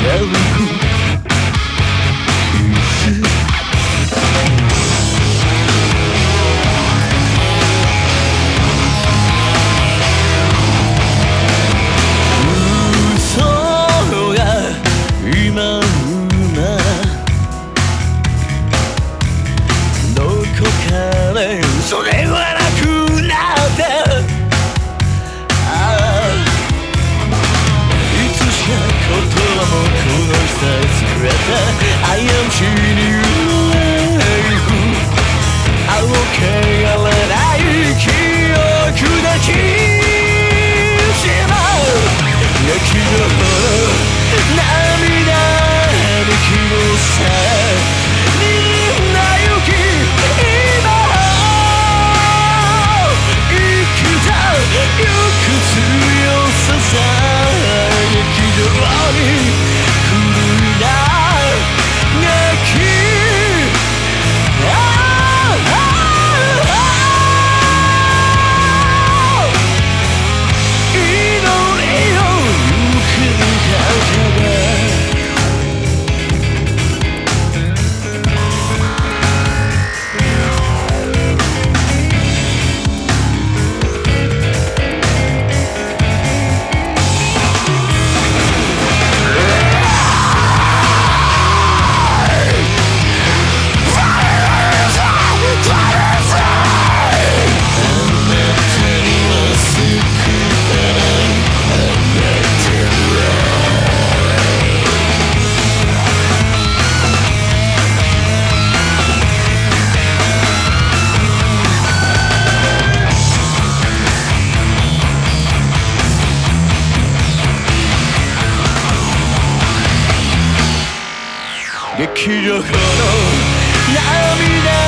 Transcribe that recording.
Very cool. 劇場の涙